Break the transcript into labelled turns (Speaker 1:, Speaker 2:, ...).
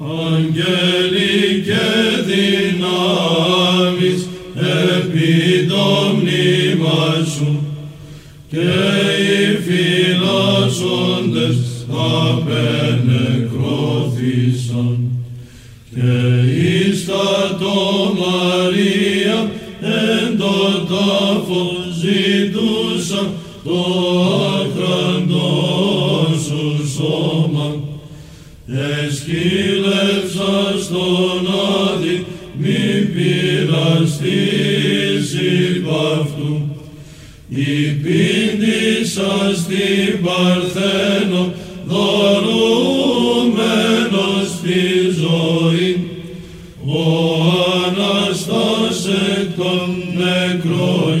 Speaker 1: Αγγέλοι και δυνάμεις επί το μνήμα σου και οι φυλάσσοντες απενεκρώθησαν. Και εις το Μαρία εν το τάφο ζητούσα το άχραντο εσκύλευσα στον άδει μη πειραστείς υπ' αυτού. Υπήντησα στην Παρθένο δωρούμενος τη ζωή. Ο Αναστάς εκ των νεκρών